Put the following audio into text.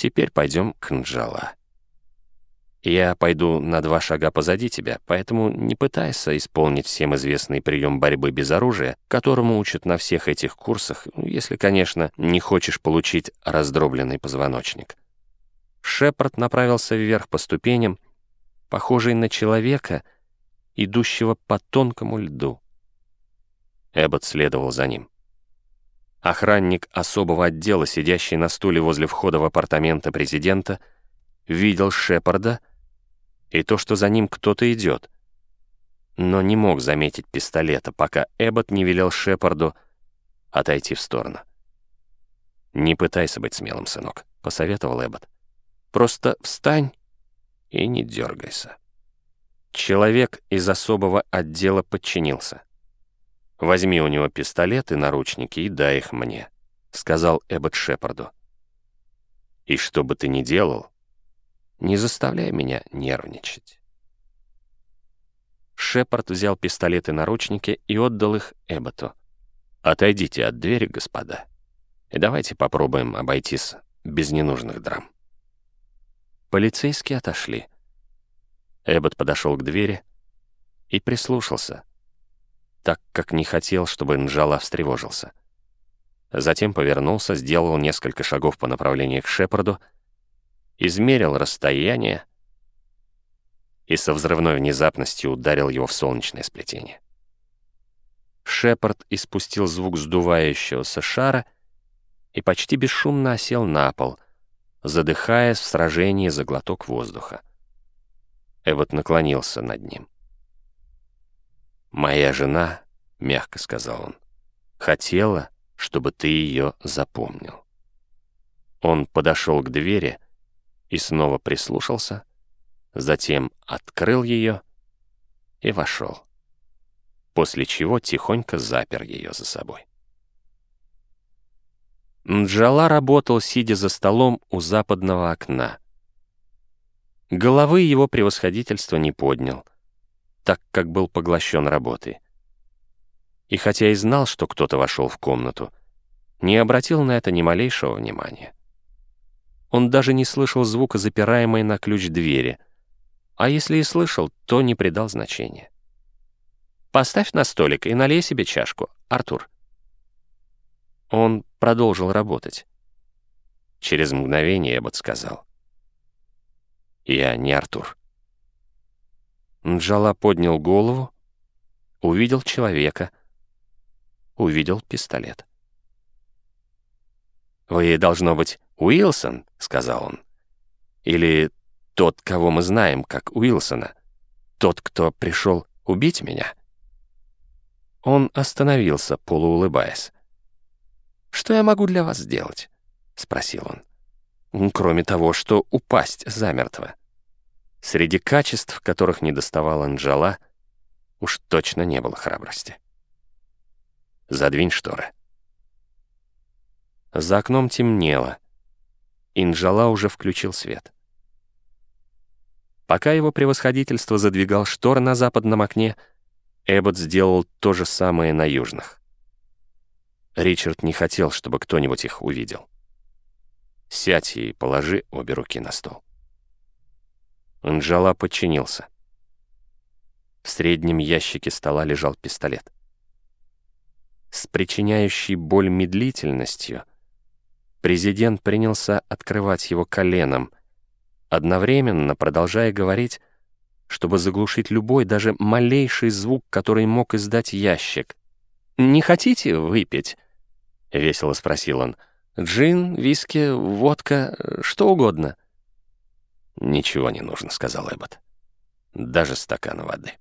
Теперь пойдем к Нджала. Я пойду на два шага позади тебя, поэтому не пытайся исполнить всем известный прием борьбы без оружия, которому учат на всех этих курсах, если, конечно, не хочешь получить раздробленный позвоночник. Шепард направился вверх по ступеням, похожий на человека, идущего по тонкому льду. Эббот следовал за ним. Охранник особого отдела, сидящий на стуле возле входа в апартаменты президента, видел Шепарда и то, что за ним кто-то идет, но не мог заметить пистолета, пока Эббот не велел Шепарду отойти в сторону. «Не пытайся быть смелым, сынок», — посоветовал Эббот. «Просто встань и не дергайся». Человек из особого отдела подчинился. «Возьми у него пистолет и наручники и дай их мне», — сказал Эббот Шепарду. «И что бы ты ни делал, не заставляй меня нервничать». Шепард взял пистолет и наручники и отдал их Эбботу. «Отойдите от двери, господа, и давайте попробуем обойтись без ненужных драм». Полицейские отошли. Эббот подошел к двери и прислушался, так как не хотел, чтобы Нджала встревожился. Затем повернулся, сделал несколько шагов по направлению к Шепарду измерил расстояние и со взрывной внезапностью ударил его в солнечное сплетение. Шепард испустил звук сдувающегося шара и почти бесшумно осел на пол, задыхаясь в сражении за глоток воздуха. Эвот наклонился над ним. «Моя жена», — мягко сказал он, — «хотела, чтобы ты ее запомнил». Он подошел к двери, — и снова прислушался, затем открыл ее и вошел, после чего тихонько запер ее за собой. Нджала работал, сидя за столом у западного окна. Головы его превосходительства не поднял, так как был поглощен работой. И хотя и знал, что кто-то вошел в комнату, не обратил на это ни малейшего внимания. Он даже не слышал звука запираемой на ключ двери. А если и слышал, то не придал значения. «Поставь на столик и налей себе чашку, Артур». Он продолжил работать. Через мгновение Эббот сказал. «Я не Артур». Нджала поднял голову, увидел человека, увидел пистолет. «Вы, должно быть, «Уилсон», — сказал он. «Или тот, кого мы знаем, как Уилсона. Тот, кто пришел убить меня». Он остановился, полуулыбаясь. «Что я могу для вас сделать?» — спросил он. «Кроме того, что упасть замертво». Среди качеств, которых не доставала Анджела, уж точно не было храбрости. «Задвинь шторы». За окном темнело. Инжала уже включил свет. Пока его превосходительство задвигал шторы на западном окне, Эббот сделал то же самое на южных. Ричард не хотел, чтобы кто-нибудь их увидел. «Сядь и положи обе руки на стол». Инжала подчинился. В среднем ящике стола лежал пистолет. С причиняющей боль медлительностью Президент принялся открывать его коленом, одновременно продолжая говорить, чтобы заглушить любой, даже малейший звук, который мог издать ящик. «Не хотите выпить?» — весело спросил он. «Джин, виски, водка, что угодно». «Ничего не нужно», — сказал Эббот. «Даже стакан воды».